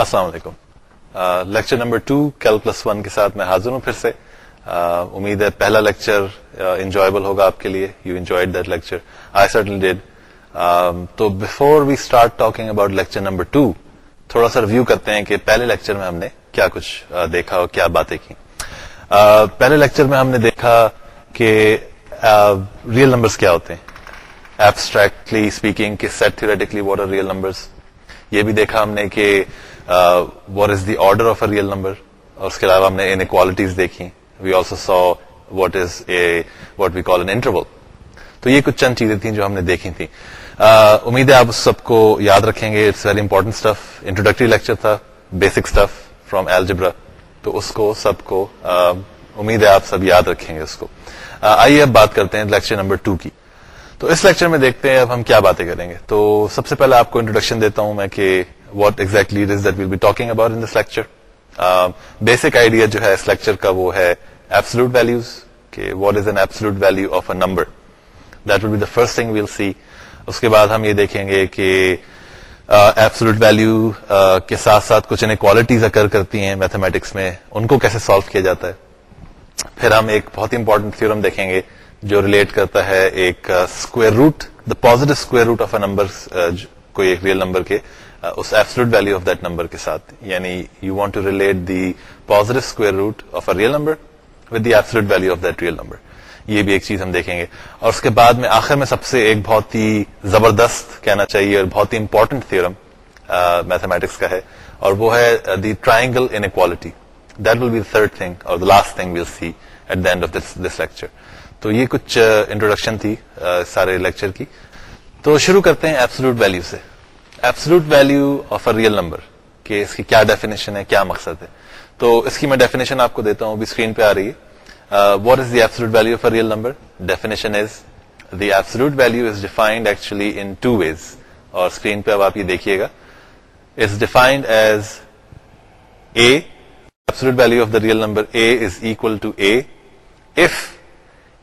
السلام علیکم lecture number two کیل پلس ون کے ساتھ میں حاضر ہوں پھر سے uh, امید ہے پہلا لیکچر انجوائبل uh, ہوگا آپ کے لیے you enjoyed that lecture I سٹن ڈیڈ تو before we start talking about lecture number two تھوڑا سا ریویو کرتے ہیں کہ پہلے لیکچر میں ہم نے کیا کچھ uh, دیکھا اور کیا باتیں کی پہلے لیکچر میں ہم نے دیکھا کہ ریئل uh, نمبرس کیا ہوتے ہیں ایبسٹریکٹلی اسپیکنگ کہ set theoretically what are real numbers یہ بھی دیکھا ہم نے کہ what is the order of a real number اور اس کے علاوہ ہم نے انکوالٹیز دیکھی we also so what is a what we call an interval تو یہ کچھ چند چیزیں تھیں جو ہم نے دیکھی تھیں uh, امید ہے آپ سب کو یاد رکھیں گے it's very important stuff introductory lecture تھا بیسک اسٹف فرام ایلجبرا تو اس کو سب کو uh, امید ہے آپ سب یاد رکھیں گے اس کو uh, آئیے اب بات کرتے ہیں لیکچر نمبر ٹو کی تو اس لیکچر میں دیکھتے ہیں اب ہم کیا باتیں کریں گے تو سب سے پہلے آپ کو انٹروڈکشن دیتا ہوں میں کہ what exactly this will be talking basic idea جو ہے ساتھ ساتھ کچھ اکر کرتی ہیں میتھمیٹکس میں ان کو کیسے سالو کیا جاتا ہے پھر ہم ایک بہت امپورٹنٹ فیورم دیکھیں گے جو ریلیٹ کرتا ہے ایک square square root of a number کے اس ویلو آف دیٹ نمبر کے ساتھ یعنی you want to relate the square root of real number with the value of that real number یہ بھی ایک چیز ہم دیکھیں گے اور اس کے بعد میں آخر میں سب سے ایک بہت ہی زبردست کہنا چاہیے اور بہت ہی امپورٹنٹ تھورم میتھمیٹکس کا ہے اور وہ ہے the triangle inequality that will be third thing اور last thing we'll see at the end of this lecture تو یہ کچھ انٹروڈکشن uh, تھی uh, سارے لیکچر کی تو شروع کرتے ہیں سے absolute value of a real number کہ اس کی کیا ڈیفینیشن ہے کیا مقصد ہے تو اس کی میں ڈیفینیشن آپ کو دیتا ہوں ابھی اسکرین پہ آ رہی ہے what is the absolute value of a real number definition is the absolute value is defined actually in two ways اور اسکرین پہ اب آپ یہ دیکھیے گا is defined as a absolute value of the real number a is equal to a if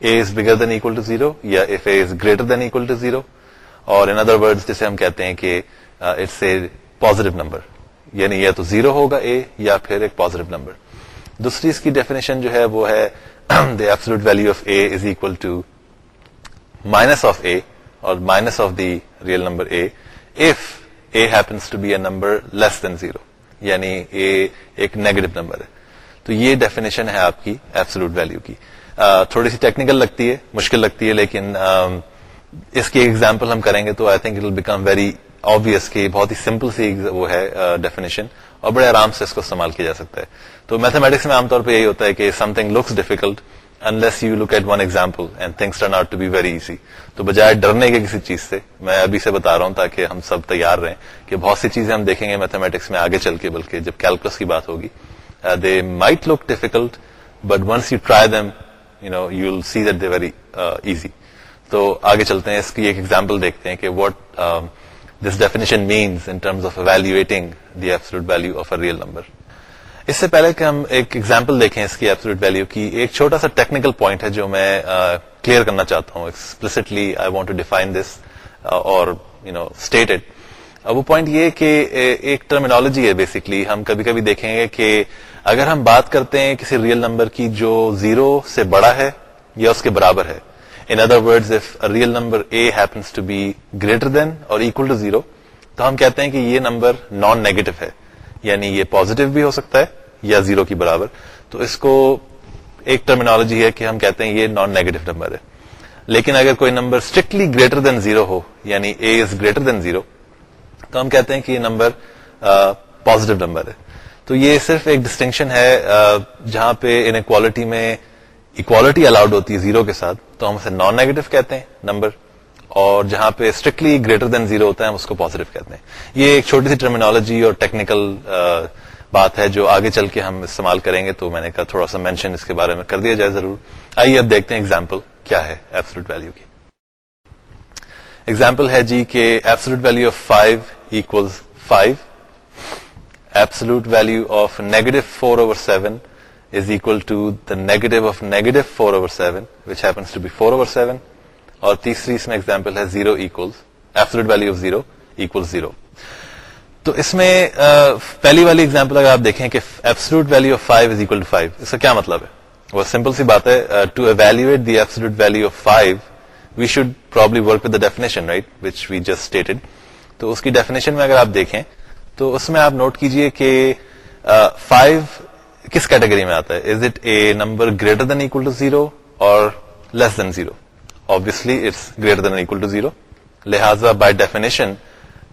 a is bigger than equal to zero یا if a is greater than equal to zero اور in other word جسے ہم کہتے ہیں کہ it's a positive number یعنی یا تو زیرو ہوگا اے یا پھر ایک پازیٹو نمبر دوسری اس کی ڈیفینیشن جو ہے وہ ہے the absolute value of a is equal to minus of a اور minus of the real number a if a happens to be a number less than zero یعنی اے ایک negative number ہے تو یہ ڈیفینیشن ہے آپ کی absolute value کی تھوڑی سی ٹیکنیکل لگتی ہے مشکل لگتی ہے لیکن اس کی ایگزامپل ہم کریں گے تو I think it will become very کی بہت ہی سمپل سی وہ ہے ڈیفینیشن اور بڑے آرام سے اس کو استعمال کیا جا سکتا ہے تو میتھمیٹکس میں عام طور پہ یہی ہوتا ہے کہ something looks difficult unless you look at one example and things turn out to be very easy تو بجائے ڈرنے کے کسی چیز سے میں ابھی سے بتا رہا ہوں تاکہ ہم سب تیار رہیں کہ بہت سی چیزیں ہم دیکھیں گے میتھمیٹکس میں آگے چل کے بلکہ جب کیلکولس کی بات ہوگی they might look difficult but once you try them you know you will see they very easy تو آگے چلتے ہیں اس کی ایک ایگزامپل دیکھتے ہیں کہ what this definition means in terms of evaluating the absolute value of a real number اس سے پہلے کہ ہم ایک ایگزامپل دیکھیں اس کی ایپسلوٹ ویلو کی ایک چھوٹا سا ٹیکنیکل پوائنٹ ہے جو میں کلیئر کرنا چاہتا ہوں explicitly I want to define this اور یو نو اسٹیٹ اٹ وہ پوائنٹ یہ کہ ایک ٹرمینالوجی ہے بیسکلی ہم کبھی کبھی دیکھیں گے کہ اگر ہم بات کرتے ہیں کسی ریئل نمبر کی جو زیرو سے بڑا ہے یا اس کے برابر ہے in other if real number a happens to be greater than اور اکول ٹو زیرو تو ہم کہتے ہیں کہ یہ نمبر نان نیگیٹو ہے یعنی یہ پازیٹو بھی ہو سکتا ہے یا زیرو کے برابر تو اس کو ایک ٹرمینالوجی ہے کہ ہم کہتے ہیں یہ نان نیگیٹو نمبر ہے لیکن اگر کوئی number strictly greater than zero ہو یعنی a is greater than zero تو ہم کہتے ہیں کہ یہ نمبر پازیٹو نمبر ہے تو یہ صرف ایک ڈسٹنکشن ہے uh, جہاں پہ ان میں اکوالٹی الاؤڈ ہوتی ہے زیرو کے ساتھ تو ہم اسے نان نیگیٹو کہتے ہیں نمبر اور جہاں پہ اسٹرکٹلی گریٹر دین زیرو ہوتا ہے ہم اس کو پوزیٹو کہتے ہیں یہ ایک چھوٹی سی ٹرمینالوجی اور ٹیکنیکل بات ہے جو آگے چل کے ہم استعمال کریں گے تو میں نے کہا تھوڑا سا مینشن اس کے بارے میں کر دیا جائے ضرور آئیے اب دیکھتے ہیں ایگزامپل کیا ہے ویلو کی ایگزامپل ہے جی کہ absolute value of five equal five absolute value of negative four over seven کیا مطلب ہے وہ سمپل سی بات ہے اس کی ڈیفینیشن میں اگر آپ دیکھیں تو اس میں آپ نوٹ کیجئے کہ کس کیٹیگری میں آتا ہے is it a number greater than equal to zero اور less than zero obviously it's greater than equal to zero لہٰذا by definition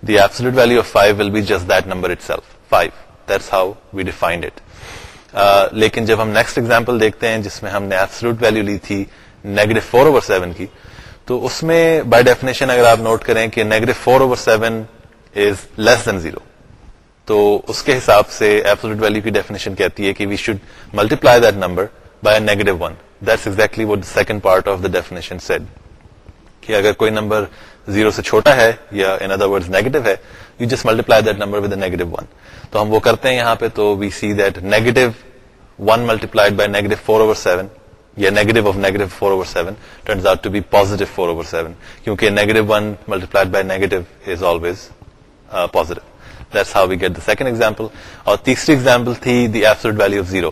the absolute value of five will be just that number itself five that's how we defined it لیکن جب ہم next example دیکھتے ہیں جس میں ہم نے ایبسلوٹ ویلو لی تھی نیگیٹو فور اوور سیون کی تو اس میں بائی ڈیفینیشن اگر آپ نوٹ کریں کہ negative four over seven is less than zero تو اس کے حساب سے ایپسوٹ ویلو کی ڈیفینیشن کہتی ہے کہ we should multiply that number by negative one that's exactly what second part of the definition said کہ اگر کوئی نمبر زیرو سے چھوٹا ہے یا ان ادر ورڈ نیگیٹو ہے you just multiply that number ودیٹو one تو ہم وہ کرتے ہیں یہاں پہ تو we see that negative one multiplied by negative four over seven یہ negative of negative four over seven turns out to be positive four over seven کیونکہ negative one multiplied by negative is always positive that's how we get the second example اور تیسری example تھی the absolute value of zero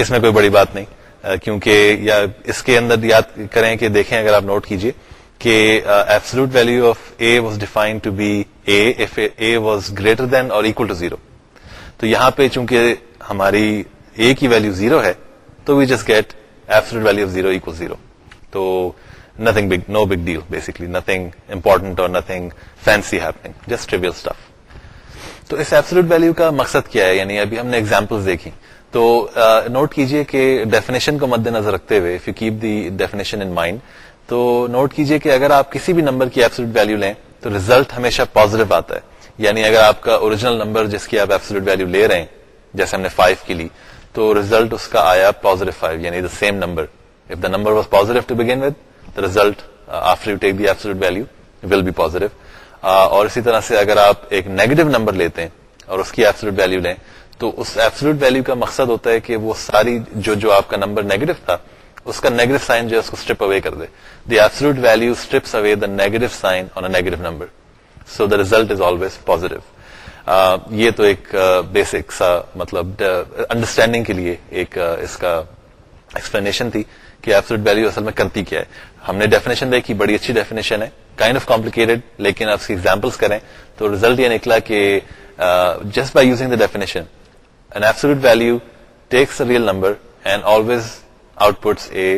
اس میں کوئی بڑی بات نہیں کیونکہ یا اس کے اندر یاد کریں کہ دیکھیں اگر آپ نوٹ کیجئے کہ absolute value of a was defined to to be a was greater than اور اکول زیرو تو یہاں پہ چونکہ ہماری اے کی ویلو زیرو ہے تو we just get absolute value of zero equal zero تو nothing big no big deal basically nothing important اور فینسی ہیپنگ جسٹ اسٹف تو اس ایبسلوٹ ویلو کا مقصد کیا ہے یعنی ابھی ہم نے ایگزامپل دیکھی تو نوٹ uh, کیجئے کہ ڈیفینیشن کو مد نظر رکھتے ہوئے you keep the definition in mind تو نوٹ کیجئے کہ اگر آپ کسی بھی نمبر کی ایپسلوٹ ویلو لیں تو ریزلٹ ہمیشہ پازیٹو آتا ہے یعنی اگر آپ کا اوریجنل نمبر جس کی آپ ایپسلوٹ ویلو لے رہے ہیں جیسے ہم نے فائیو کی لی تو ریزلٹ اس کا آیا پازیٹو فائیو یعنی the same number if the number was positive to begin with result after you take the absolute value will be positive اور اسی طرح سے اگر آپ ایک نیگیٹو نمبر لیتے ہیں اور اس کی ایپسلوٹ ویلو لیں تو اس ایپسلوٹ ویلو کا مقصد ہوتا ہے کہ وہ ساری جو جو آپ کا نمبر نیگیٹو تھا اس کا نیگیٹو سائن جو ہے اس کو اسٹرپ اوے کر دے the absolute value strips away the negative sign اور negative number so the result is always positive یہ تو ایک بیسک سا مطلب انڈرسٹینڈنگ کے لیے ایک اس کا ایکسپلینیشن تھی کہ ایپسلوٹ ویلو اصل میں کرتی کیا ہے ہم نے ڈیفینیشن دیکھی بڑی اچھی ڈیفینیشن ہے کائنڈ آف کمپلیکیٹڈ لیکن آپ ایگزامپلس کریں تو ریزلٹ یہ نکلا کہ just by using the definition an absolute value takes real number and always outputs a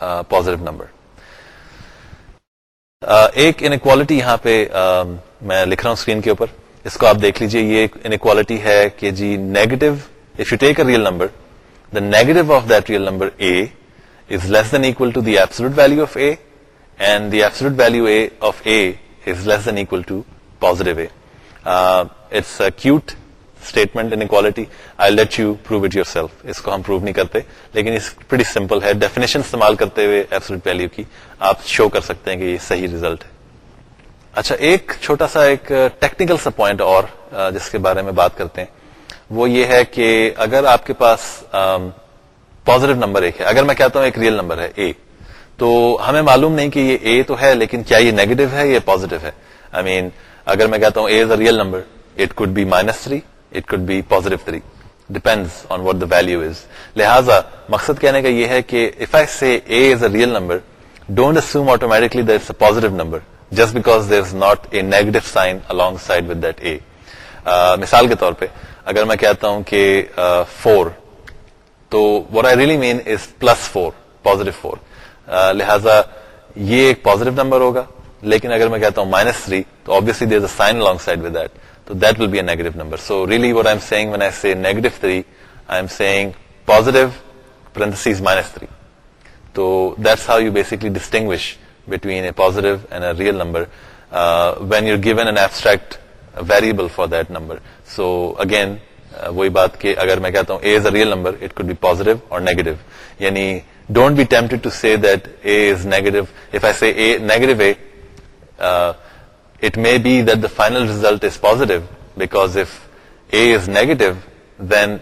positive number ایک انکوالٹی یہاں پہ میں لکھ رہا ہوں اسکرین کے اوپر اس کو آپ دیکھ لیجئے یہ انکوالٹی ہے کہ جی negative if you take a real number the negative of that real number a is less than equal to the absolute value of A and the absolute value A of A is less than equal to positive A. Uh, it's a cute statement inequality. I'll let you prove it yourself. Isko hum prove nahi karte. Lekin it's pretty simple hai. Definition istamal karte huye absolute value ki. Aap show kar sakte hai ki yeh sahi result hai. اچھا ایک چھوٹا سا ایک technical سا point اور جس کے بارے میں بات کرتے ہیں وہ یہ ہے کہ اگر آپ کے پاس پازیٹو نمبر ایک ہے اگر میں کہتا ہوں ایک ریئل نمبر ہے اے تو ہمیں معلوم نہیں کہ یہ اے تو ہے لیکن کیا یہ نیگیٹو ہے یا پازیٹو ہے آئی I مین mean, اگر میں کہتا ہوں a is a real number it could be minus three it could be positive three depend on what the value is لہٰذا مقصد کہنے کا یہ ہے کہ if I say a is a real number don't assume automatically there is a positive number just because there is not a negative sign alongside with that a مثال کے طور پہ اگر میں کہتا ہوں کہ فور uh, تو what I really mean is plus four positive four لہٰذا یہ ایک پوزیٹو نمبر ہوگا لیکن اگر میں کہتا ہوں مائنس سائن اینگ سائڈ تو that's how you basically distinguish between a a and real number when you given an abstract variable for that number so again وہی بات کہ اگر میں کہتا ہوں a is a real number it could be positive اور negative یعنی don't be tempted to see that a is negative if I see a negative a it may be that the final result is positive because if a is negative then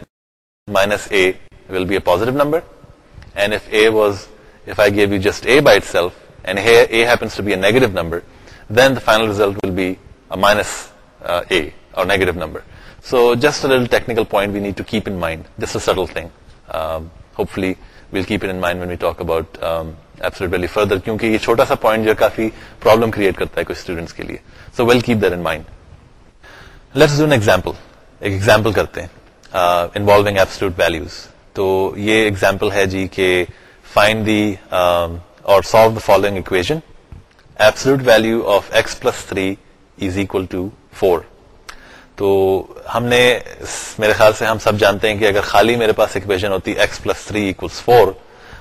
minus a will be a positive number and if a was if I give you just a by itself and a happens to be a negative number then the final result will be minus a اور negative number just technical point we need to keep in this a subtle hopefully وائنڈا یہ کافی problem create کرتا ہے سو well cap در مائنڈلپل کرتے ہیں تو یہ ایگزامپل ہے جی کہ find the or solve the following equation value of x plus three is equal to four تو ہم نے میرے خیال سے ہم سب جانتے ہیں کہ اگر خالی میرے پاس اکویشن ہوتی x plus three equals four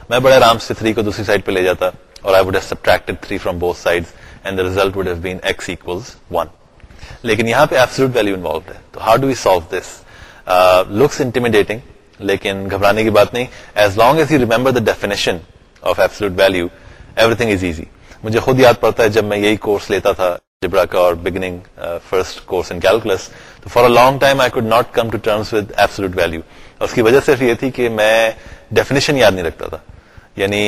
میں بڑے آرام سے 3 کو دوسری سائڈ پہ لے جاتا اور I would subtract 3 from both side and result would have been x equals 1 لیکن یہاں پہ ایپسلوٹ ویلو انوالو ہے تو how do we solve this looks intimidating لیکن گھبرانے کی بات نہیں as long as you remember the definition of absolute value everything is easy مجھے خود یاد پڑتا ہے جب میں یہی کورس لیتا تھا جبرا کا اور beginning first course in calculus تو for a long time I could not come to terms with absolute value اس کی وجہ صرف یہ تھی کہ میں ڈیفینیشن یاد نہیں رکھتا تھا یعنی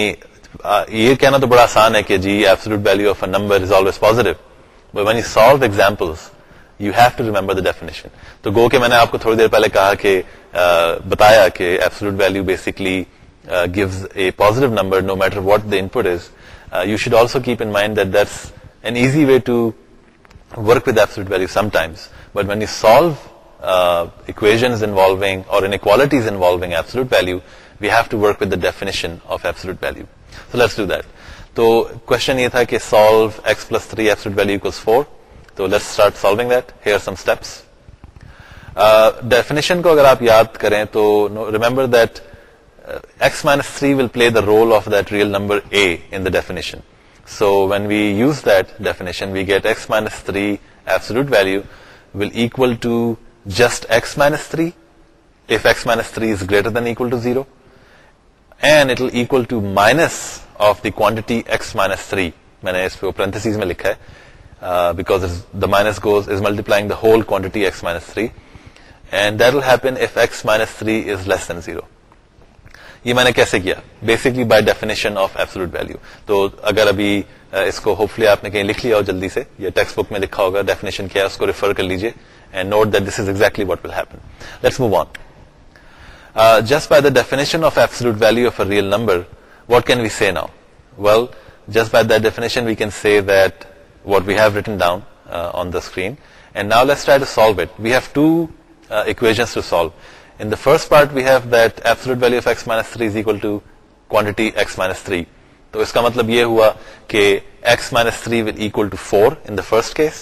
یہ کہنا تو بڑا آسان ہے کہ جی absolute value of a number is always positive but when you solve example you have to remember the definition تو گو کہ میں نے آپ کو تھوڑی دیر پہلے کہا کہ بتایا کہ absolute value basically gives a positive number no matter what the input is you should also keep in mind that that's اگر آپ یاد کریں تو ریمبرشن so when we use دشن we get S minus three جسٹریس minus گریٹرٹی میں نے لکھا ہے یہ میں نے کیسے کیا basically by definition of absolute value تو اگر ابھی اس کو ہوپ فلی آپ نے کہیں لکھ لیا ہو جلدی سے یا ٹیکسٹ بک میں لکھا ہوگا ڈیفینیشن کیا اس کو ریفر کر لیجیے and note that this is exactly what will happen let's move on just by the definition of absolute value of a real number what can we see now well just by that definition we can see that what we have written down on the screen and now let's try to solve it we have to اکویژ to solve in the first part we have that absolute value of x minus 3 is equal to quantity x minus 3 تو اس کا مطلب یہ ہوا کہ x minus 3 will equal to 4 in the first case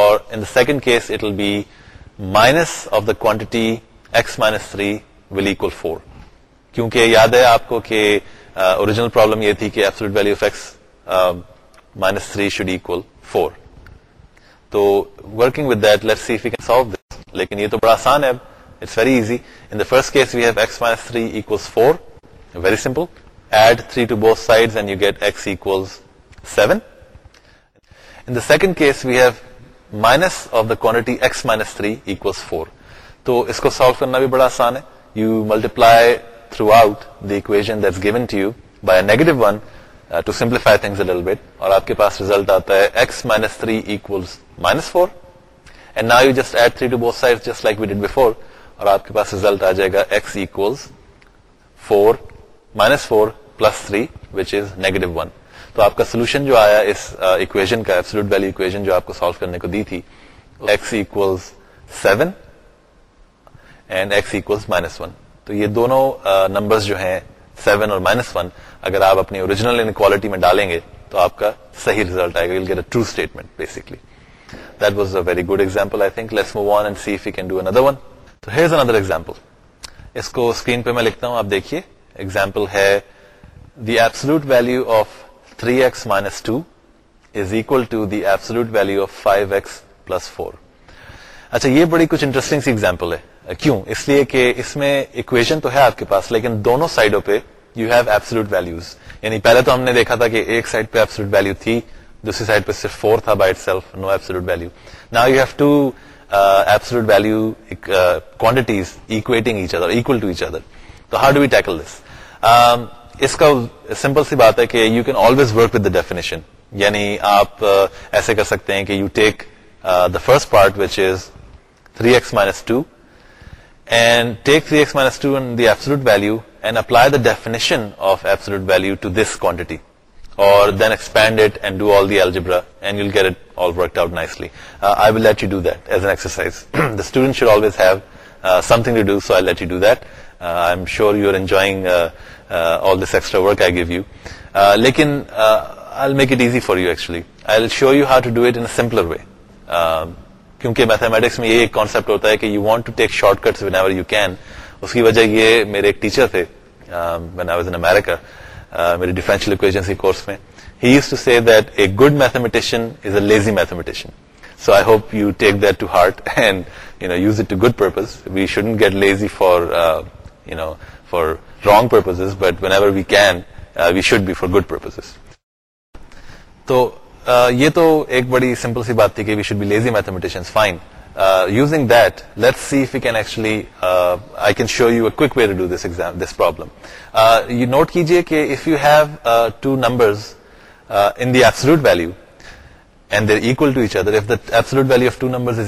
or in the second case it will be minus of the quantity x minus 3 will equal 4 کیونکہ یاد ہے آپ کو کہ اوریجنل uh, پرابلم یہ تھی کہ absolute value of x uh, minus 3 should equal 4 تو working with that let see فی کین سالو دس لیکن یہ تو بڑا آسان ہے ویری ایزی فرسٹ فوری simple add threes minus three بھی بڑا آسان ہے یو ملٹیپلائی تھرو آؤٹنٹ گیونٹی فائیس آپ کے پاس ریزلٹ آتا ہے اور آپ کے پاس ریزلٹ آ جائے گا ایکس ایک four minus four plus three which is negative one تو آپ کا سولوشن جو آیا اس ایک سولوٹ ویلیزن جو آپ کو سالو کرنے کو دی تھی x seven and x minus one تو یہ دونوں جو ہیں سیون اور مائنس ون اگر آپ اپنی اوریجنل میں ڈالیں گے تو آپ کا صحیح ریزلٹ آئے گا get a true statement basically that was a very good example I think let's and see if you can do another one تو ہیز اندر ایگزامپل اس کو اسکرین پہ میں لکھتا ہوں آپ دیکھیے ایگزامپل ہے the absolute value of three x minus two is equal to the absolute value of five x plus four اچھا یہ بڑی کچھ انٹرسٹنگ سی ایگزامپل ہے کیوں اس لیے کہ اس میں اکویشن تو ہے آپ کے پاس لیکن دونوں سائڈوں پہ یو ہیو ایبسلوٹ ویلوز یعنی پہلے تو ہم نے دیکھا تھا کہ ایک سائڈ پہ ایبسلوٹ ویلو تھی دوسری سائڈ پہ صرف فور تھا by self no absolute value now you have two absolute value quantities equating each other equal to each other تو how do we tackle this اس کا سمپل سی بات ہے کہ you can always work the definition یعنی آپ ایسے کر سکتے ہیں کہ you take the first part which is three x minus two and take three x minus two and the absolute value and apply the definition of absolute value to this quantity simple way کیونکہ mathematics میں یہ concept ہوتا ہے کہ you want shortcut can اس کی وجہ یہ میرے ٹیچر تھے امیرکا میرے ڈیفرنشیل اکویشن کے کورس میں ہی use to see that a good mathematician is a lazy mathematician so I hope you take that to heart and you know use it to good purpose we shouldn't get lazy for you know for wrong purposes but whenever we can we should be for good purposes تو یہ تو ایک بڑی simple سی بات تھی کہ we should be lazy mathematician fine using that let safe you can actually I can show you a this this problem کہ if you have number absolute value of two number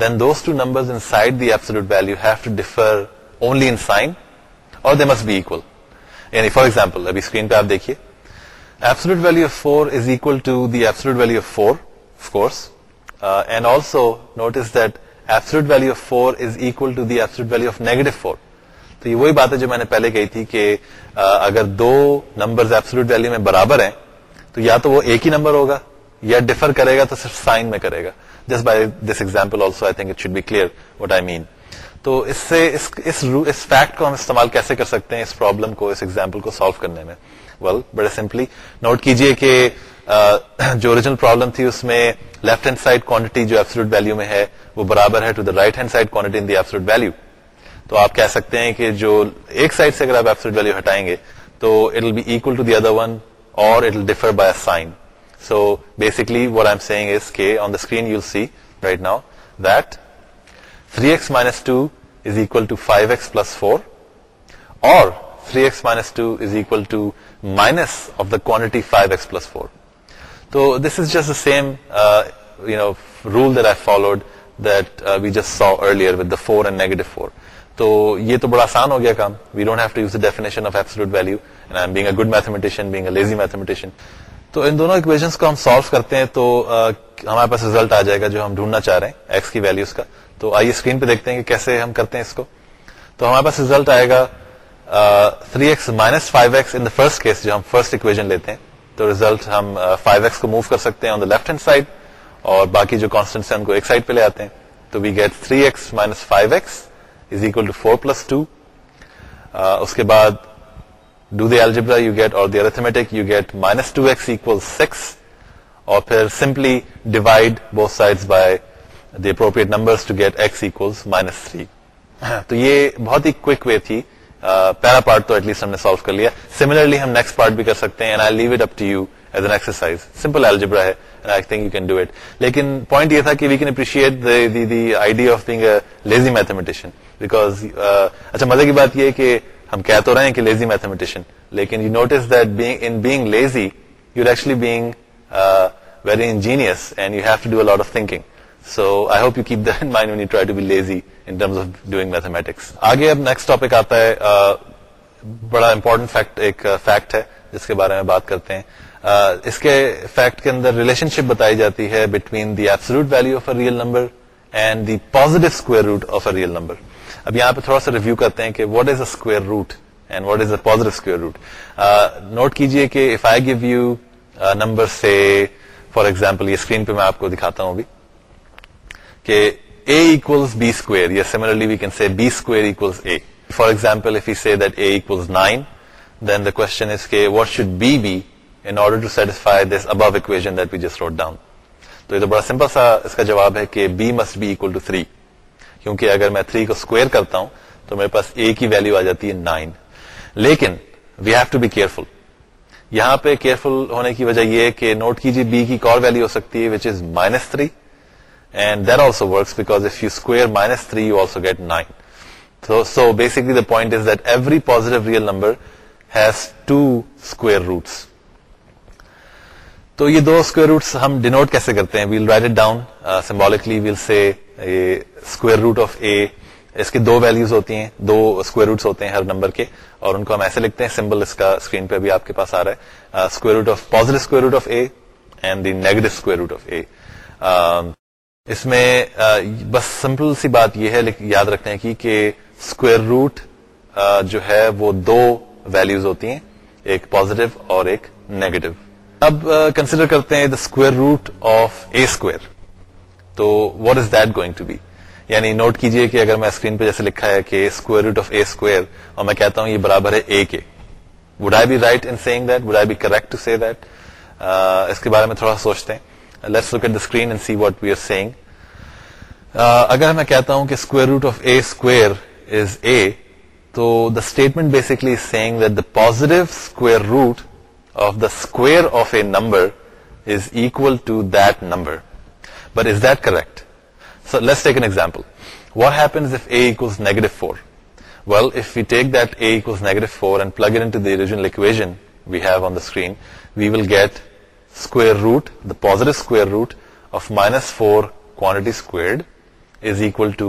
then those two number only must be for example ابھی screen پہ آپ دیکھیے absolute value of four is equal absolute value of four uh, and also notice that absolute value of 4 is equal to the absolute value of negative 4 تو یہ وہی بات ہے جو میں نے پہلے کہی تھی کہ uh, اگر دو نمبر ایبسلوٹ ویلو میں برابر ہیں تو یا تو وہ ایک ہی نمبر ہوگا یا ڈیفر کرے گا تو صرف سائن میں کرے گا just by this example also I think it should be clear what I mean تو اس سے اس اس اس فیکٹ کو ہم استعمال کیسے کر سکتے ہیں اس پرابلم کو اس ایگزامپل کو سالو کرنے میں ویل well, بڑے سمپلی نوٹ کیجئے کہ جو اوریجنل پرابلم تھی اس میں لیفٹ ہینڈ سائڈ کوانٹٹی جو ایبسلوٹ ویلو میں ہے وہ برابر ہے to the right hand side quantity in the absolute value تو آپ کہہ سکتے ہیں کہ جو ایک سائڈ سے اگر آپ ایبسلوٹ ویلو ہٹائیں گے تو it will be equal to the other one اور it will differ by sign so basically what I am seeing is کے on the screen you see right now that 3x x minus two is equal to five x plus four اور three x minus two is equal to minus of the quantity five x plus four تو this is just same you know rule that I followed that we just saw earlier with the four and negative four تو یہ تو بڑا آسان ہو گیا کام we don't have to use the definition of absolute value and I being a good mathematician being a lazy mathematician تو ان دونوں اکویشنس کو ہم سالو کرتے ہیں تو uh, ہمارے پاس ریزلٹ آ جائے گا جو ہم ڈھونڈنا چاہ رہے ہیں ایکس کی ویلوز کا تو آئیے اسکرین پہ دیکھتے ہیں کہ کیسے ہم کرتے ہیں اس کو تو ہمارے پاس ریزلٹ آئے گا three x minus five x in the first case جو ہم فرسٹ اکویژن لیتے ہیں تو ریزلٹ ہم فائیو ایکس کو موو کر سکتے ہیں on the left hand side اور باقی جو کانسٹنٹ ہیں ان کو ایک سائڈ پہ لے آتے ہیں تو we get three x minus five x is equal to four plus two اس کے بعد do the algebra you get or the arithmetic you get minus two x equal six اور پھر simply divide both side by the appropriate number to get x equal minus three تو یہ بہت ہی quick way تھی پیرا part تو at least ہم نے سالو کر لیا سیملرلی اے لیزی میتھمیٹیشین مزے کی بات یہ کہ ہم لیزی بڑا جاتی ہے اسکرین پہ میں آپ کو دکھاتا ہوں کہ A equals B square. Yes, similarly we can say B square equals A. For example, if we say that A equals 9, then the question is کہ what should B be in order to satisfy this above equation that we just wrote down. تو یہ تو بڑا simple سا اس کا جواب ہے B must be equal to 3. کیونکہ اگر میں 3 کو سکوئر کرتا ہوں تو میرے پاس A کی ویلیو آ جاتی ہے 9. لیکن we have to be careful یہاں پہ کیئرفل ہونے کی وجہ یہ ہے کہ نوٹ کیجیے بی کی اور ویلو ہو سکتی ہے which is minus three and that also works because if you square minus 3 you also get 9 so so basically the point is that every positive real number has two square roots تو یہ دو square roots ہم denote کیسے کرتے ہیں well write it down symbolically well say square root of a اس کے دو ویلوز ہوتی ہیں دو اسکوئر روٹس ہوتے ہیں ہر نمبر کے اور ان کو ہم ایسے لکھتے ہیں سمبل اس کا اسکرین پہ بھی آپ کے پاس آ رہا ہے square root of positive square root of a and the negative square root of a اس میں بس سمپل سی بات یہ ہے یاد رکھنے کی کہ اسکوئر روٹ جو ہے وہ دو ویلوز ہوتی ہیں ایک پوزیٹو اور ایک نیگیٹو اب کنسیڈر کرتے ہیں the square root of a square تو what is that going to be یعنی نوٹ کیجئے کہ اگر میں اسکرین پہ جیسے لکھا ہے کہ square root of a square اور میں کہتا ہوں یہ برابر ہے اے کے would I be right in saying that would I be correct to that اس کے بارے میں تھوڑا سوچتے ہیں let's look at the screen and see what we are seeing اگر میں کہتا ہوں کہ square root of a square is a تو the statement basically saying that the positive square root of the square of a number is equal to that number but is that correct so let's take an example what happens if a equals negative four well if you take that a equals negative four and plug in to the original equation we have on the screen we will get rooter root of minus wrong وسٹمنٹ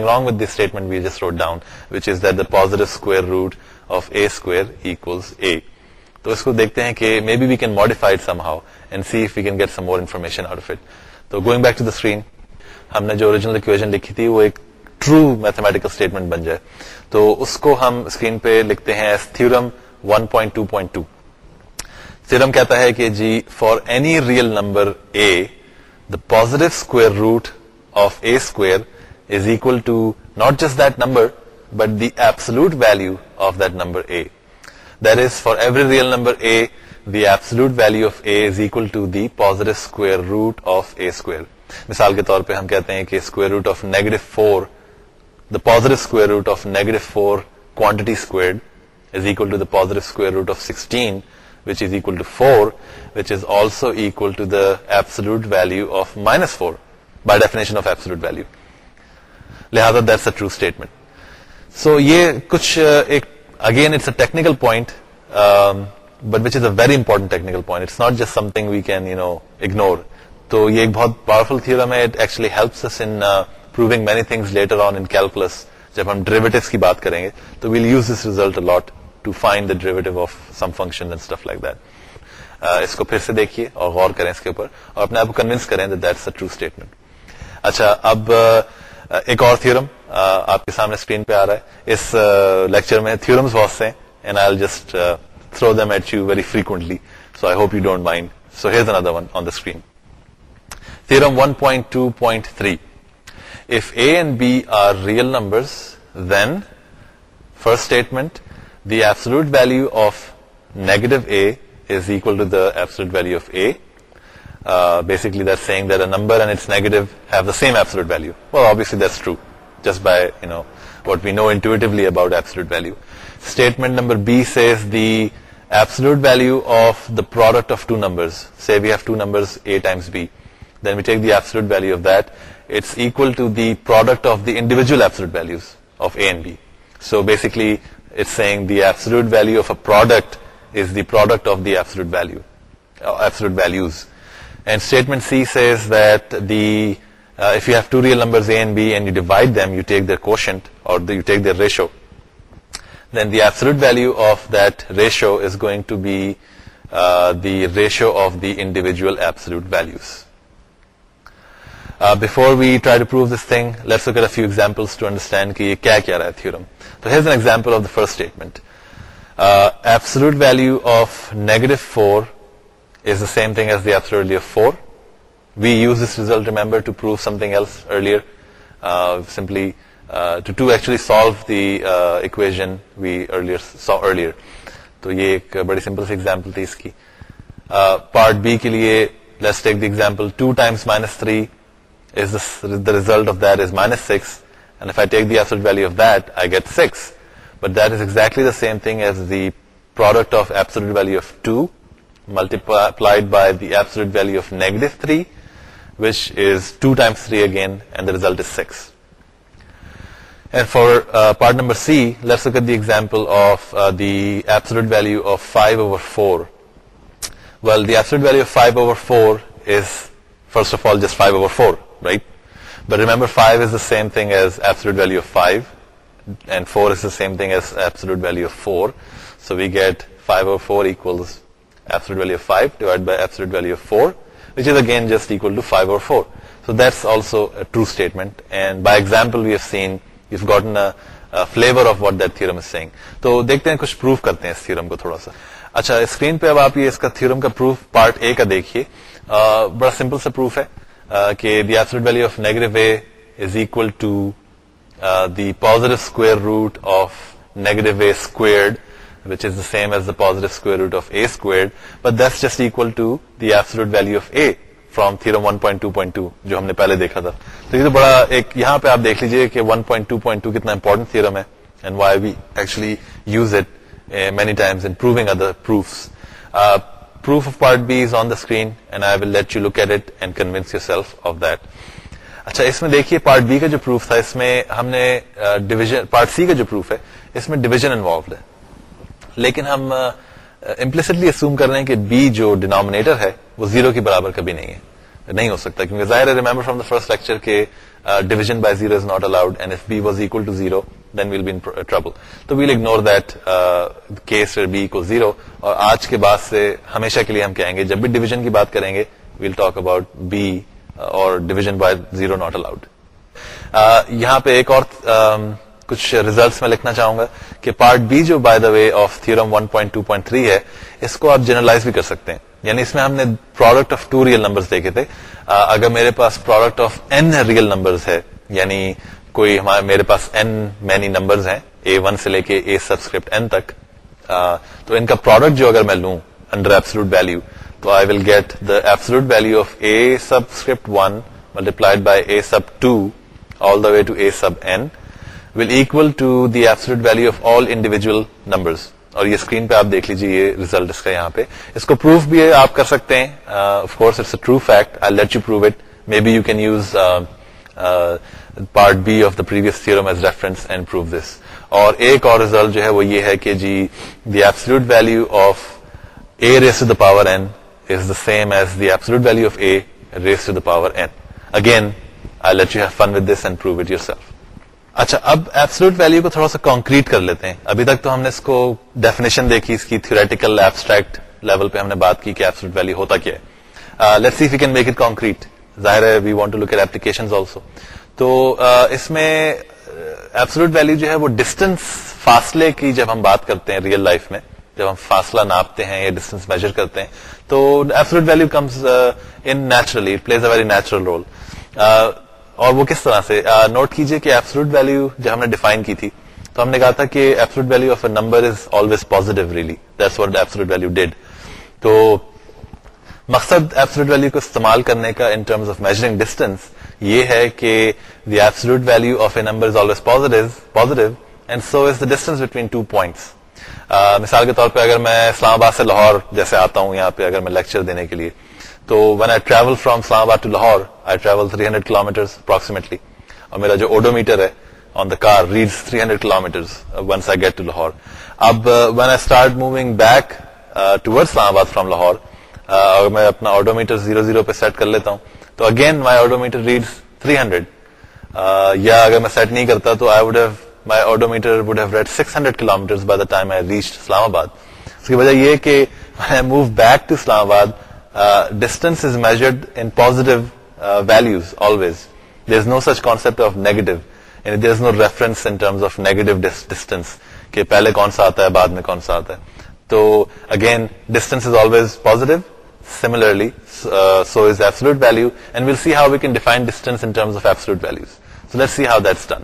root down root of اکویئر کہ می be we can modify see can get some more information ہم نے جو original equation لکھی تھی وہ ایک true mathematical statement بن جائے تو اس کو ہم اسکرین پہ لکھتے ہیں ایس تھورم 1.2.2 تھورم کہتا ہے کہ جی for any real number a the positive square root of a square is equal to not just that number but the absolute value of that number a that is for every real number a the absolute value of a is equal to the positive square root of a square مثال کے طور پہ ہم کہتے ہیں کہ square root of negative four the positive square root of negative four quantity square is equal to the positive square root of sixteen which is equal to four which is also equal to the absolute value of minus four by definition of absolute value لہٰذا that's a true statement so یہ کچھ uh, ایک again it's a technical point but which is a very important technical point it's not just something we can you know ignore تو یہ ایک بہت powerful theorem ہے it actually helps us in proving many things later on in calculus جب ہم derivatives کی بات کریں گے تو we'll use this result a lot to find the derivative of some function and stuff like that اس کو پھر سے دیکھیے اور غور کریں اس کے اوپر اور اپنے آپ کو کنوینس کریں that that's a true statement اچھا اب uh, ایک اور تھیورم uh, آپ کے سامنے سکرین پہ آ رہا ہے اس لیکچر uh, میں تھیورمز بہت سے ہیں and I will just throw them at you very frequently so I hope you don't mind so here's another one on the screen theorem 1.2.3 if a and b are real numbers then first statement the absolute value of negative a is equal to the absolute value of a uh, basically that's saying that a number and its negative have the same absolute value well obviously that's true just by you know what we know intuitively about absolute value statement number b says the absolute value of the product of two numbers say we have two numbers a times b then you take the absolute value of this product says you heel number absolute value of دیشوز to be ratio آفیویژل values before we try to prove this thing let's a few example to understand کہ یہ کیا کیا رہا ہے theorem تو here's an example of the first statement absolute value of negative four is the same thing as that early of four we use this result remember to prove something else earlier simply to to actually solve the equation we earlier so earlier تو یہ ایک بڑی simple سی example تھی اس کی part uh, b کے لیے let's take the example two times minus three result of دائنس سکسریٹ six product fives root value five four is داگ ایز ایپس road value four so we get five again just اور دیکھتے ہیں کچھ پروف کرتے ہیں اس تھیرم کو تھوڑا سا اچھا اسکرین پہ اب آپ یہ اس کا کا تھیورم پروف پارٹ اے کا دیکھیے بڑا سمپل سا پروف ہے کہ the the value of of negative negative a a is equal to square root squared جو ہم نے پہلے دیکھا تھا تو یہ تو بڑا ایک یہاں پہ آپ دیکھ لیجیے proof of part B is on the screen and I will let you look at it and convince yourself of that. اچھا اس میں دیکھیے پارٹ بی کا جو پروف تھا اس میں ہم نے ڈویژن پارٹ سی کا جو پروف ہے اس میں ڈویژن انوالوڈ ہے لیکن ہم امپلسٹلی uh, اسوم کر رہے ہیں کہ بی جو ڈینامینیٹر ہے وہ زیرو کے برابر کبھی نہیں ہے نہیں ہو سکتا کیونکہ ظاہر remember from the first lecture کے division by zero is not allowed and b was equal to zero then we'll be trouble تو we'll ignore that case b کو زیرو اور آج کے بعد سے ہمیشہ کے لیے ہم کہیں گے جب بھی ڈیویژن کی بات کریں گے ویل ٹاک اباؤٹ بی اور division by zero not allowed یہاں پہ ایک اور um, کچھ ریزلٹس میں لکھنا چاہوں گا کہ پارٹ بی جو by the way of theorem one point three ہے اس کو آپ جنرلائز بھی کر سکتے ہیں یعنی اس میں ہم نے product of two real number دیکھے تھے اگر میرے پاس product of N real number یعنی کوئی ہمارے میرے پاس این مینی نمبر سے لے کے اے سبسکرپٹ این تک تو ان کا پروڈکٹ جو اگر میں لوں انڈر ایبسلوٹ ویلو تو I will get the absolute value of a subscript one multiplied by a sub two all the way to a sub n will to the absolute value of all individual numbers اور یہ screen پہ آپ دیکھ لیجیے یہ result اس کا یہاں پہ اس کو پروف بھی آپ کر سکتے ہیں of course it's a true fact I let you prove it may be you can use part be of the previous theorem as reference and prove this اور ایک اور ریزلٹ جو ہے وہ یہ ہے کہ جی the absolute value of a raise the power n is the same as the absolute value of a raise the power n again I let you have fun with this and prove it yourself اچھا اب absolute value کو تھوڑا سا concrete کر لیتے ہیں ابھی تک تو ہم نے اس کو ڈیفینیشن دیکھی اس کی تھیوریٹیکل ایبسٹریکٹ لیول پہ ہم نے بات کی کہ ایپسلوٹ ویلو ہوتا کیا ہے let's you can make it concrete ظاہر ہے we want to look at application also تو uh, اس میں ایپسلوٹ ویلو جو ہے وہ ڈسٹینس فاصلے کی جب ہم بات کرتے ہیں ریئل لائف میں جب ہم فاصلہ ناپتے ہیں یا ڈسٹینس میجر کرتے ہیں تو absolute value comes in naturally plays a very natural role اور وہ کس طرح سے نوٹ کیجئے کہ ایپسلوٹ ویلیو جو ہم نے ڈیفائن کی تھی تو ہم نے کہا تھا کہ absolute value of a number is always positive really that's what absolute value did تو مقصد ایپسلوٹ ویلیو کو استعمال کرنے کا in terms of measuring distance یہ ہے کہ the absolute value of a number is always positive and so is the distance between two points مثال کے طور پہ اگر میں اسلام آباد سے لاہور جیسے آتا ہوں یہاں پہ اگر میں لیکچر دینے کے لیے تو when I travel from Islamabad to Lahore I travel three hundred kilo metre approximately اور میرا جو اوڈو میٹر ہے on the car read three hundred kilo metre once I get to Lahore اب when I start moving back ٹوڈ Islamabad from Lahore اگر میں اپنا odometer zero zero پہ سیٹ کر لیتا ہوں تو again my odometer read three hundred یا اگر میں سیٹ نہیں کرتا تو I would have my odometer would have read six hundred kilo metre by the time I reach Islamabad اس کی وجہ یہ کہ I move back to Islamabad distance is measured in positive values always there is no such concept of negative there is no reference in terms of negative distance کہ پہلے کون سا آتا ہے بعد میں کون سا آتا ہے تو again distance is always positive similarly so is absolute value and we'll see how we can define distance in terms of absolute values so let see how that's done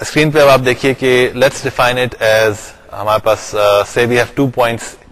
screen پہ اب آپ دیکھیے کہ لیٹس ڈیفائن اٹ ایز ہمارے پاس see we have two points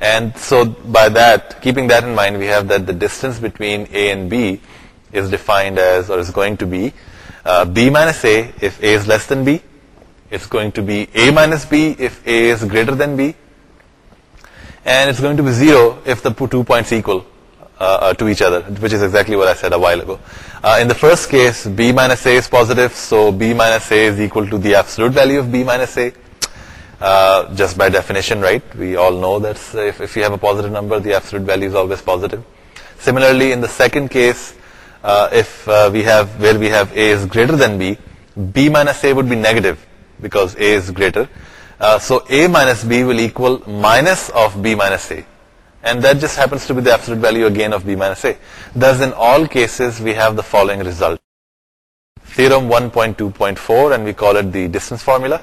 first so base well be minus just by definition right we all نوٹسرلیو greater be ولکل minus a and this value against a this view the following result فی روم one point four and we call formula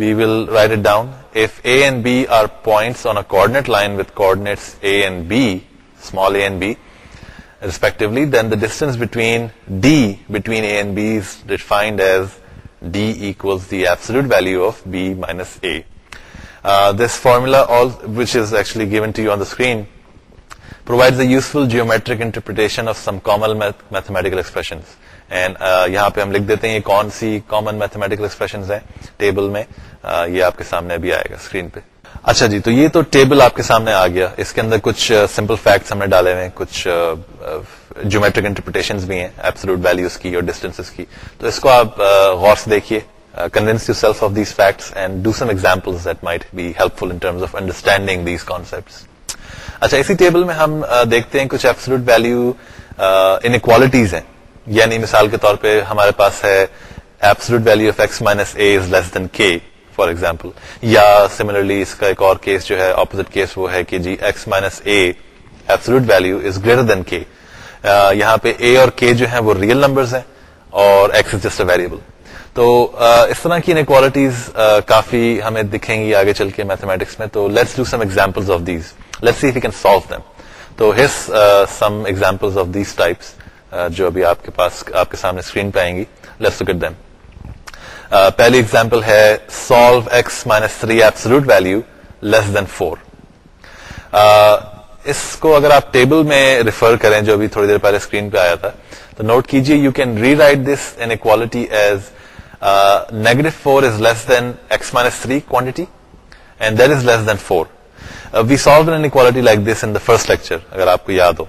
we will write it down base اویٹ line value of be minus provide the useful geometric interpret some common mathematical expression and uh, یہاں پہ ہم لکھ دیتے ہیں یہ کون سی کامن میتھمیٹیکل ایکسپریشن ہیں ٹیبل میں uh, یہ آپ کے سامنے ابھی آئے گا اسکرین پہ اچھا جی تو یہ تو ٹیبل آپ کے سامنے آ گیا اس کے اندر کچھ سمپل uh, فیکٹس ہم نے ڈالے ہوئے ہیں کچھ جیومیٹرک انٹرپریٹیشن بھی ہیں ایپسلوٹ ویلوز کی اور ڈسٹینس کی تو اس کو آپ غور سے دیکھیے convince you self of these facts and do some example that might be helpful terms of understanding these concepts اچھا اسی ٹیبل میں ہم دیکھتے ہیں کچھ ایپسلوٹ ویلو انکوالٹیز ہیں یعنی مثال کے طور پہ ہمارے پاس ہے absolute value of x minus a is less than k for example یا سملرلی اس کا ایک اور کیس جو ہے اپوزٹ کیس وہ ہے کہ جی x minus a absolute value is greater than k یہاں پہ اے اور کے جو ہیں وہ ریئل نمبرز ہیں اور x is just a variable تو اس طرح کی انکوالٹیز کافی ہمیں دکھیں گی آگے چل کے میتھمیٹکس میں تو let's do some example of these let's see if you can solve them تو ہس some example of these types جو ابھی آپ کے پاس آپ کے سامنے اسکرین پہ آئیں گی لیس ٹو گیٹ دم پہلی ایگزامپل ہے solve x minus three value less than four اس کو اگر آپ ٹیبل میں ریفر کریں جو ابھی تھوڑی دیر پہلے اسکرین پہ آیا تھا تو نوٹ کیجیے you can rewrite this in a negative four is less than x minus three quantity and that is less than four we solve inequality like this in the first lecture اگر آپ کو یاد ہو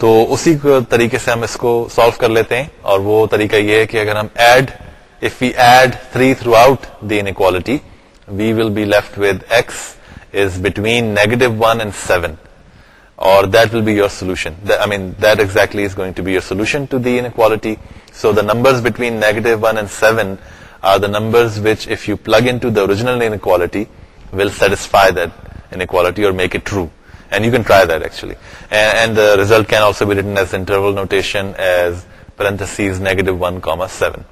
تو اسی طریقے سے ہم اس کو سالو کر لیتے ہیں اور وہ طریقہ یہ ہے کہ اگر ہم add if F add three throughout the inequality we will be left with x is between negative one and seven اور that will be your solution I mean that exactly is going to be your solution to the inequality so the numbers between negative one and seven are the numbers plug in to inequality will satisfy the equality اور make it true and you can try that actually and, and the result can also be written as interval notation as parentheses negative 1 comma 7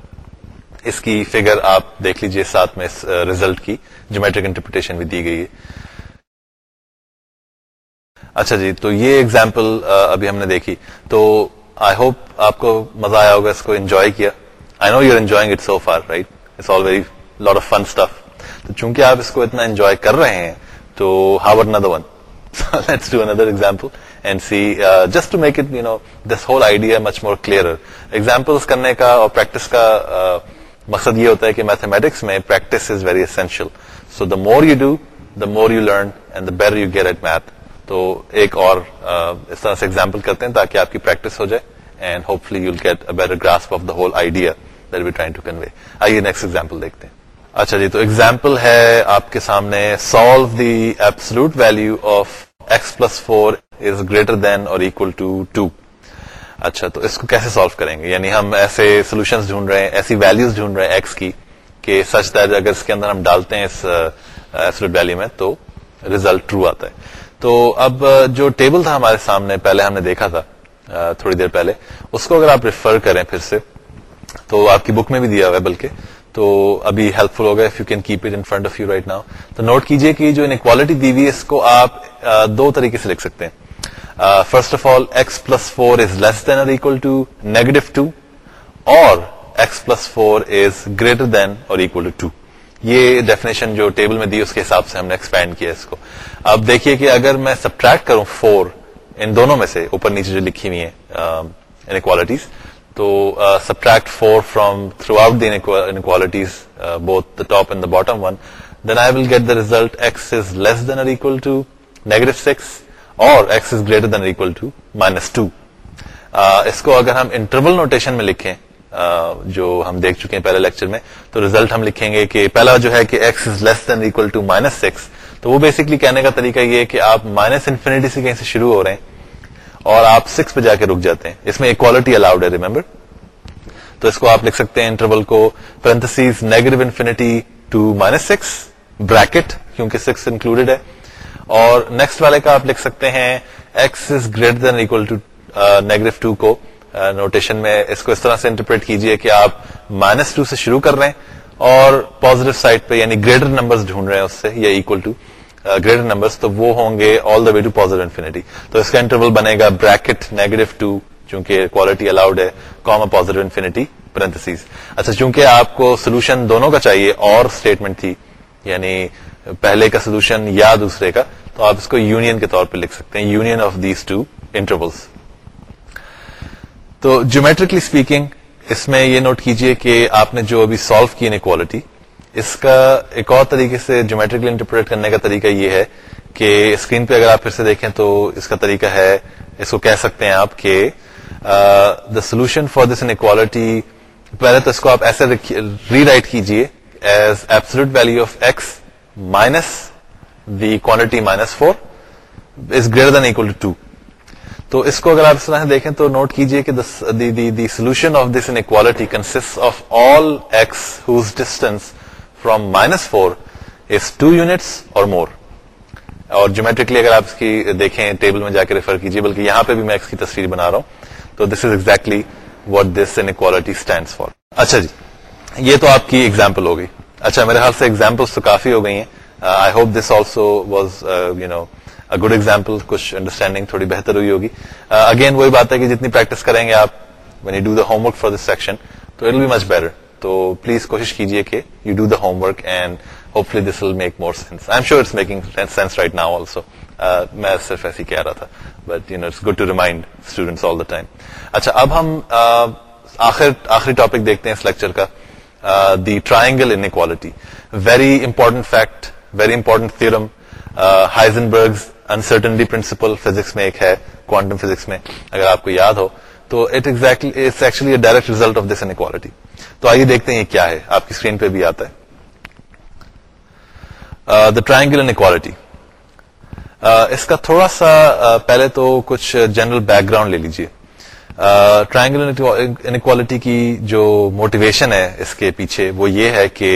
اس کی figure آپ دیکھ لیجئے ساتھ میں اس result کی جیومیٹرک انٹرپریٹیشن بھی دی گئی ہے اچھا جی تو یہ ایگزامپل ابھی ہم نے دیکھی تو آئی ہوپ آپ کو مزہ آیا ہوگا اس کو انجوائے کیا I know you are enjoying it so far right it's all very lot of fun stuff تو چونکہ آپ اس کو اتنا انجوائے کر رہے ہیں تو ہاور another one So let's do another example and see uh, just to make it, you know, this whole idea much more clearer. Examples karne ka اور practice ka uh, ye hota hai ki mathematics mein practice is very essential. So the more you do, the more you learn and the better you get at math. تو ایک اور uh, اس طرح سے example کرتے ہیں تاکہ آپ کی practice ہو جائے and hopefully you'll get a better grasp of the whole idea that we're trying to convey. آئیے next example دیکھتے ہیں. اچھا جی تو ایگزامپل ہے آپ کے سامنے solve the absolute value of x plus 4 is greater than or equal to 2. اچھا تو اس کو کیسے سالو کریں گے یعنی ہم ایسے سولوشن ڈھونڈ رہے ہیں ایسی ویلوز ڈھونڈ رہے ہیں ایکس کی کہ سچ درج اگر اس کے اندر ہم ڈالتے ہیں اس ایسلوٹ ویلی میں تو ریزلٹ ٹرو آتا ہے تو اب جو ٹیبل تھا ہمارے سامنے پہلے ہم نے دیکھا تھا تھوڑی دیر پہلے اس کو اگر آپ ریفر کریں پھر سے تو آپ کی بک میں بھی دیا ہوا ہے بلکہ تو ابھی ہیلپ فل ہوگا front of you right now تو نوٹ کیجئے کہ جو انکوالٹی دی ہوئی اس کو آپ دو طریقے سے لکھ سکتے ہیں first of all x plus four is less than اور equal to negative two or x plus four is greater than اور اکول ٹو ٹو یہ ڈیفینیشن جو ٹیبل میں دی اس کے حساب سے ہم نے ایکسپینڈ کیا اس کو اب دیکھیے کہ اگر میں سبٹریکٹ کروں فور ان دونوں میں سے اوپر نیچے جو لکھی ہوئی ہیں انکوالٹیز uh, تو subtract four from throughout both the top and the bottom one then I will get the result x x is is less than than equal equal to to to negative six or greater minus اس کو اگر ہم interval notation میں لکھیں جو ہم دیکھ چکے ہیں پہلے لیکچر میں تو ریزلٹ ہم لکھیں گے کہ پہلا جو ہے کہ x is less than equal to minus six تو وہ بیسکلی کہنے کا طریقہ یہ کہ آپ مائنس انفینٹی سے کہیں سے شروع ہو رہے ہیں اور آپ سکس پہ جا کے رک جاتے ہیں اس میں اکوالٹی الاؤڈ ہے ریمبر تو اس کو آپ لکھ سکتے ہیں انٹرول کو parentheses negative infinity to minus six bracket کیونکہ سکس انکلوڈیڈ ہے اور نیکسٹ والے کا آپ لکھ سکتے ہیں x is greater than equal to negative two کو نوٹیشن uh, میں اس کو اس طرح سے انٹرپریٹ کیجئے کہ آپ مائنس ٹو سے شروع کر رہے ہیں اور پوزیٹو سائڈ پہ یعنی گریٹر نمبر ڈھونڈ رہے ہیں اس سے یا equal to greater uh, number تو وہ ہوں گے all the way to positive infinity تو اس کا انٹرول بنے گا بریکٹ نیگیٹو ٹو چونکہ کوالٹی الاؤڈ ہے کام ا پوزیٹو انفینٹی پرنتسیز اچھا چونکہ آپ کو سولوشن دونوں کا چاہیے اور اسٹیٹمنٹ تھی یعنی پہلے کا سولوشن یا دوسرے کا تو آپ اس کو یونین کے طور پہ لکھ سکتے ہیں union of these two intervals تو جیومیٹرکلی اسپیکنگ اس میں یہ نوٹ کیجئے کہ آپ نے جو ابھی سالو کی ان اس کا ایک اور طریقے سے جومیٹرکلی انٹرپریٹ کرنے کا طریقہ یہ ہے کہ اسکرین پہ اگر آپ پھر سے دیکھیں تو اس کا طریقہ ہے اس کو کہہ سکتے ہیں آپ کہ the solution for this inequality پہلے تو اس کو آپ ایسے ری رائٹ کیجیے as absolute value of x minus the quantity minus four is greater than equal to تو اس کو اگر آپ اس طرح دیکھیں تو نوٹ کیجیے کہ solution of this inequality consist of all x whose distance from minus four is two units اور مور اور جیومیٹرکلی اگر آپ اس کی دیکھیں ٹیبل میں جا کے ریفر کیجیے بلکہ یہاں پہ بھی میں اس کی تصویر بنا رہا ہوں تو this is exactly what this inequality stand for اچھا جی یہ تو آپ کی ایگزامپل ہو گئی اچھا میرے خیال سے ایگزامپلس تو کافی ہو گئی ہیں I hope this also was you know good example کچھ انڈرسٹینڈنگ تھوڑی بہتر ہوئی ہوگی اگین uh, وہی بات ہے کہ جتنی پریکٹس کریں گے آپ when you do the homework for this section تو it will be much better تو پلیز کوشش کیجیے کہ you do the homework and hopefully this will make more sense I am sure it's making sense right now also میں صرف ایسے کہہ رہا تھا but you know it's good to remind students all the time اچھا اب ہم آخری ٹاپک دیکھتے ہیں اس لیکچر کا the triangle inequality very important fact very important theorem Heisenberg's uncertainty principle physics میں ایک ہے کوانٹم فزکس میں اگر آپ کو یاد ہو تو it exactly direct result of this inequality تو آئیے دیکھتے ہیں یہ کیا ہے آپ کی اسکرین پہ بھی آتا ہے دا ٹرائنگل اس کا تھوڑا سا پہلے تو کچھ جنرل بیک گراؤنڈ لے لیجیے ٹرائنگل انکوالٹی کی جو موٹیویشن ہے اس کے پیچھے وہ یہ ہے کہ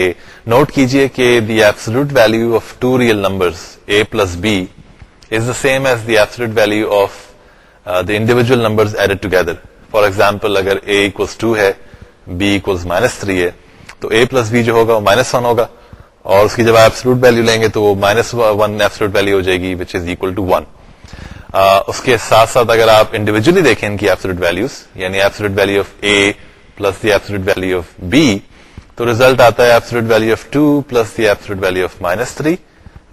نوٹ کیجئے کہ the absolute value of two real number be is the same as the absolute value of the individual number added together for example اگر اے اکوس ٹو ہے بی اکوز مائنس تھری ہے تو اے پلس بی جو ہوگا وہ minus one ہوگا اور اس کی جب آپ ویلو لیں گے تو وہ مائنس ون ایپسلوٹ ویلو ہو جائے گی which is equal to one اس کے ساتھ ساتھ اگر آپ انڈیویجلی دیکھیں ان کی ایپسلوٹ ویلوز یعنی absolute value of a plus the absolute value of be تو ریزلٹ آتا ہے absolute value of two plus the absolute value of minus three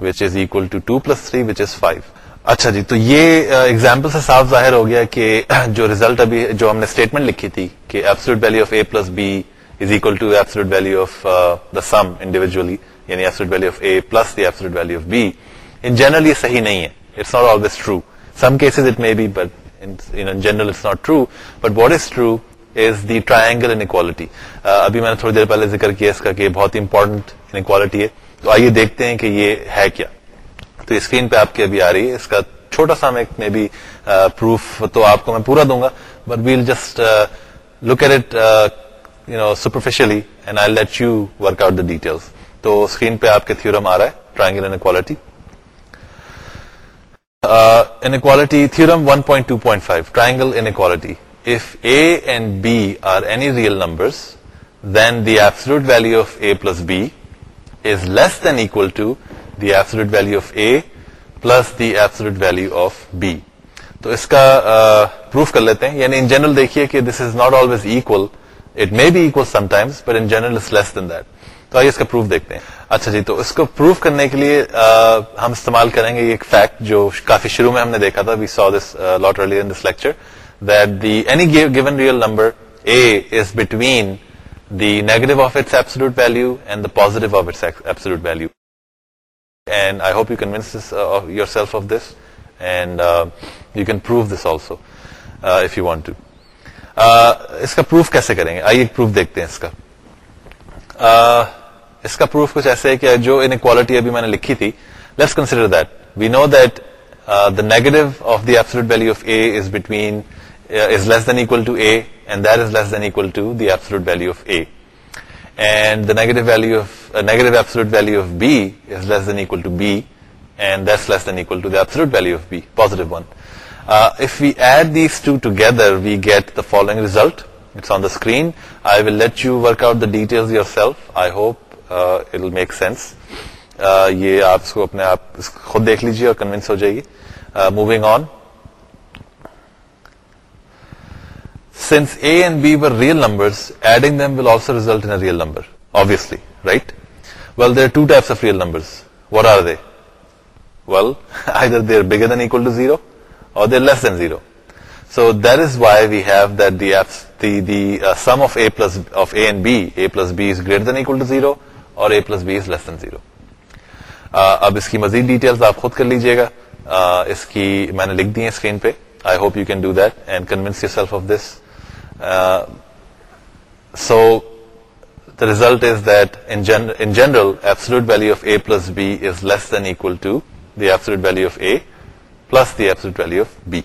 which is equal to two plus three which is five اچھا جی تو یہ example سے صاف ظاہر ہو گیا کہ جو ریزلٹ ابھی جو ہم نے اسٹیٹمنٹ لکھی تھی کہ absolute value of a plus be is equal to absolute value of the sum individually یعنی absolute value of a plus of be in general یہ صحیح نہیں ہے it's it's not not always true true true some cases it may be but but in general what is is the triangle inequality ابھی میں نے تھوڑی دیر پہلے ذکر کیا اس کا کہ بہت امپورٹنٹ انکوالٹی ہے تو آئیے دیکھتے ہیں کہ یہ ہے کیا تو اسکرین پہ آپ کی ابھی آ رہی ہے اس کا چھوٹا سا میں مے بی پروف تو آپ کو میں پورا دوں گا but well just look at it you know superficially and I let you work out the details تو اسکرین پہ آپ کے تھیورم آ رہا ہے triangle inequality inequality theorem 1.2.5 point two point five triangle inequality if a and be are any real numbers then the absolute value of a plus be is less than equal to the absolute value of a plus the absolute value of be تو اس کا proof کر لیتے ہیں یعنی in general دیکھیے کہ this is not always equal it may be sometimes but in general is less than that تو آئیے اس کا پروف دیکھتے ہیں اچھا جی تو اس کو پروف کرنے کے لیے ہم استعمال کریں گے ایک فیکٹ جو کافی شروع میں ہم نے دیکھا تھا we saw this in this lecture that the any given real number a is between the negative of its absolute value and the positive of its absolute value and I hope you convince this, uh, yourself of this and uh, you can prove this also uh, if you want to uh, اس کا proof کیسے کریں گے آئیے proof دیکھتے ہیں اس کا uh, اس کا پروف کچھ ایسے ہے کہ جو ان کوالٹی ابھی میں نے لکھی تھی let's consider that we know that the negative of the absolute value of a is between is less than equal to a and that is less than equal to the absolute value of اے یہ آپ کو اپنے آپ خود دیکھ لیجیے اور moving on since A and B were real numbers, adding them will also result in a real number, obviously, right? Well, there are two types of real numbers. What are they? Well, either they are bigger than or equal to zero, or they are less than zero. So that is why we have that the F, the, the uh, sum of A plus of A and B, A plus B is greater than or equal to zero, or A plus B is less than zero. Uh, اب اس کی مزید details آپ خود کر لیجئے گا uh, اس کی میں نے لکھ دی ہیں اسکرین پہ I hope you can do that and convince your self of this so the result is the general absolute value of a plus be is less than equal at value plus absolute value B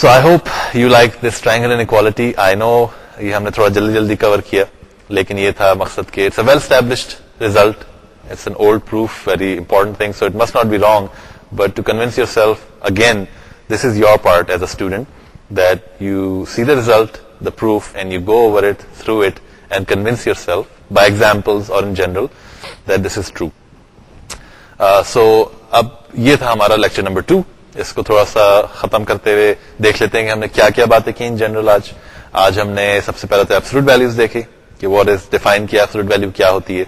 so I hope you like this اسٹرائنگلٹی I know یہ ہم نے تھوڑا جلدی جلدی کور کیا لیکن یہ تھا مقصد کہ well established result it's an old proof very important thing so it must not be wrong but to convince you self again this is your part as a student that you see the result, the proof, and you go over it, through it, and convince yourself, by examples or in general, that this is true. Uh, so, اب یہ تھا ہمارا lecture number two اس کو تھوڑا سا ختم کرتے ہوئے دیکھ لیتے ہیں کہ ہم نے کیا کیا باتیں کی ان جنرل آج آج ہم نے سب سے پہلے تو ایپسلوٹ ویلوز دیکھے کہ واٹ از ڈیفائن کیا ایپسلوٹ ویلیو کیا ہوتی ہے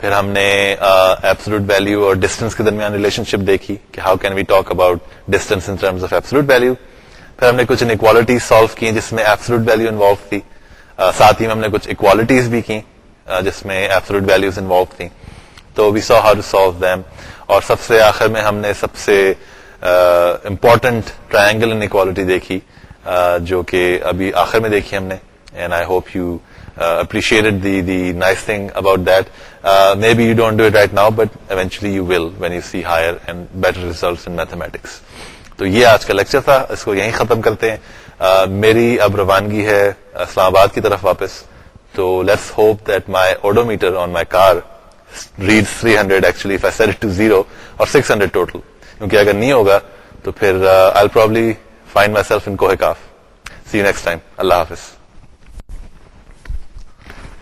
پھر ہم نے ایپسلوٹ uh, ویلو اور ڈسٹینس کے درمیان ریلیشن شپ دیکھی کہ how can we talk about distance in terms of absolute value پھر ہم نے کچھ انکوالٹیز سالو کی جس میں ایپسلوٹ ویلو انوالو تھی ساتھ ہی ہم نے کچھ اکوالٹیز بھی کی جس میں ایپسلوٹ ویلوز انوالو تھیں تو we saw how to solve them اور سب سے آخر میں ہم نے سب سے امپورٹنٹ ٹرائنگل ان اکوالٹی دیکھی Uh, جو کہ ابھی آخر میں دیکھی ہم نے and I hope you appreciated the the nice thing about that may be you don't do it right now but eventually you will when you see higher and better results in mathematics تو یہ آج کا lecture تھا اس کو یہیں ختم کرتے ہیں میری اب روانگی ہے اسلام آباد کی طرف واپس تو let's hope that my on my car read three hundred actually اور سکس ہنڈریڈ ٹوٹل کیونکہ اگر نہیں ہوگا تو پھر I probably find my self in کو سی نیکسٹ ٹائم اللہ حافظ